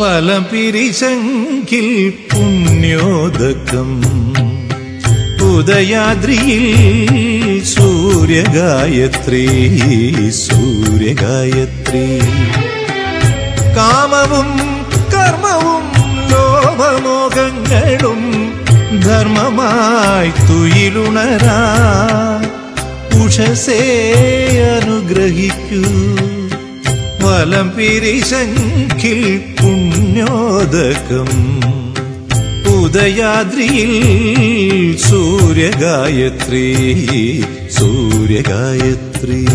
വലം പിരിശങ്കിൽ പുണ്യോദകം. ഉദയാദ്രിയിൽ സൂര്യഗായത്രി സൂര്യഗായത്രി. കാമവും കർമ്മവും ലോഭമോഹങ്ങളും ധർമ്മമായി തുയിലുണരാ. ഉഷസേ അനുഗ്രഹിക്കൂ. വലം പിരിശങ്കിൽ പുണ്യോദകം. ഉദയാദ്രിയിൽ സൂര്യഗായത്രി സൂര്യഗായത്രി.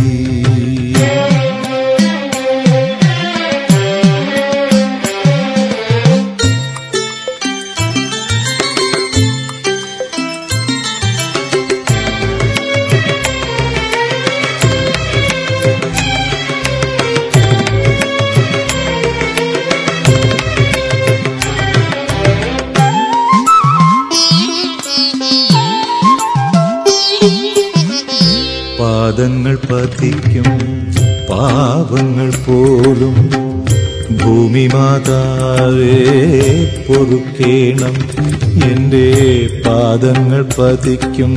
പാദങ്ങൾ പതിക്കും പാവങ്ങൾ പോലും ഭൂമി മാതാവേ പൊറുക്കേണം. എന്റെ പാദങ്ങൾ പതിക്കും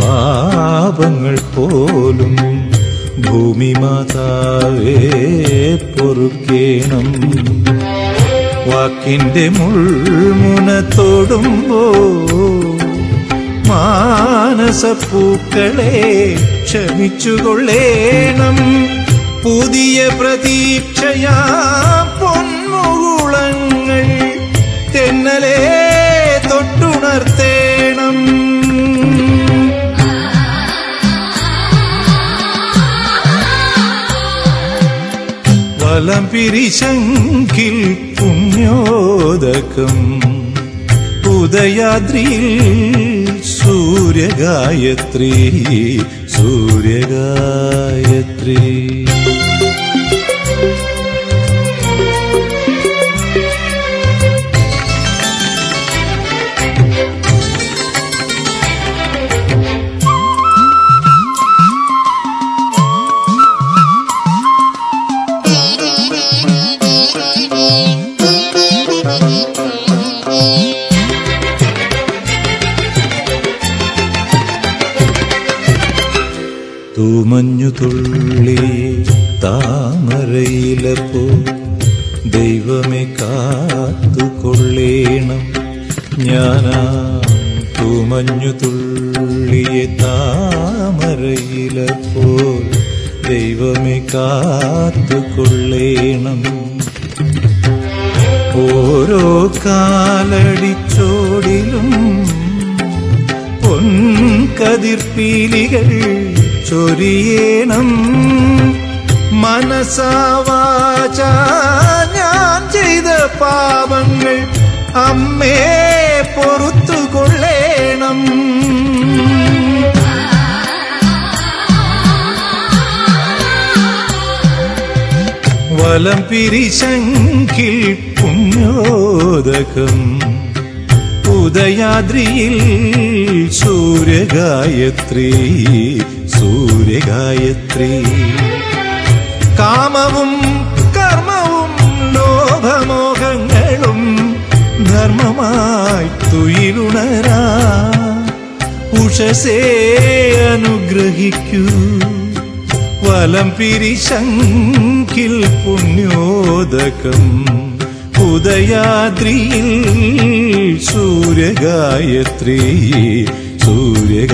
പാപങ്ങൾ പോലും ഭൂമി മാതാവേ പൊറുക്കേണം. വാക്കിന്റെ മുൾമുന തൊടുമ്പോ മാനസപ്പൂക്കളെ ക്ഷമിച്ചുകൊള്ളേണം. പുതിയ പ്രതീക്ഷയാ പൊന്മുകുളങ്ങൾ തെന്നലേ തൊട്ടുണർത്തേണം. വലം പിരിശങ്കിൽ പുണ്യോദകം ഉദയാദ്രിയിൽ സൂര്യഗായത്രി सूर्यगायत्री। തൂമഞ്ഞു തുള്ളി താമരയിലപ്പോ ദൈവമെ കാത്തുകൊള്ളേണം. ഞാനാ തൂമഞ്ഞു തുള്ളിയെ താമരയിലപ്പോ കാത്തു കൊള്ളേണം ഓരോ കാലടിച്ചോടിലും പൊൻകതിർപ്പീലികൾ ചൊരിയേണം. മനസാവാച ഞാൻ ചെയ്ത പാപങ്ങൾ അമ്മേ പൊറത്തുകൊള്ളേണം. വലം പിരിശങ്കിൽ പുണ്യോദകം. ഉദയാദ്രിയിൽ സൂര്യഗായത്രി സൂര്യഗായത്രി. കാമവും കർമ്മവും ലോഭമോഹങ്ങളും ധർമ്മമായി തുയിലുണരാ. ഉഷസേ അനുഗ്രഹിക്കൂ. വലം പിരിശങ്കിൽ പുണ്യോദകം. ഉദയാദ്രിയിൽ സൂര്യഗായത്രി സൂര്യഗായത്രി.